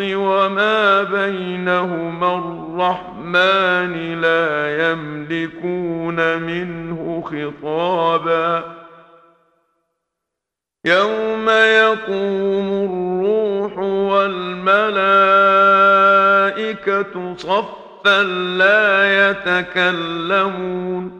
الْأَرْضِ وَمَا بَيْنَهُمَا الرَّحْمَنِ لَا يَمْلِكُونَ مِنْهُ خِطَابًا. يَوْمَ يَقُومُ الرُّوحُ وَالْمَلَائِكَةُ صَفًّا لَا يَتَكَلَّمُونَ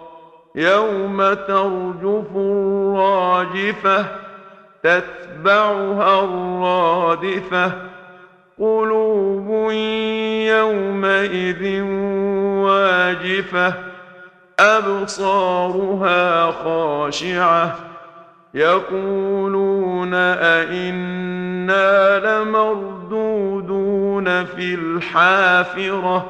يوم ترجف الراجفة تتبعها الرادفة قلوب يومئذ واجفة أبصارها خاشعة يقولون أئنا لمردودون في الحافرة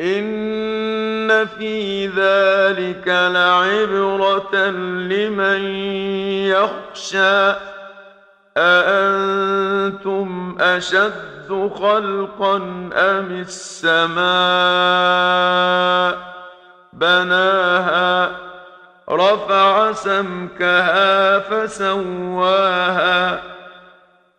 ان في ذلك لعبرة لمن يخشى أأنتم أشد خلقا أم السماء بناها رفع سمكها فسواها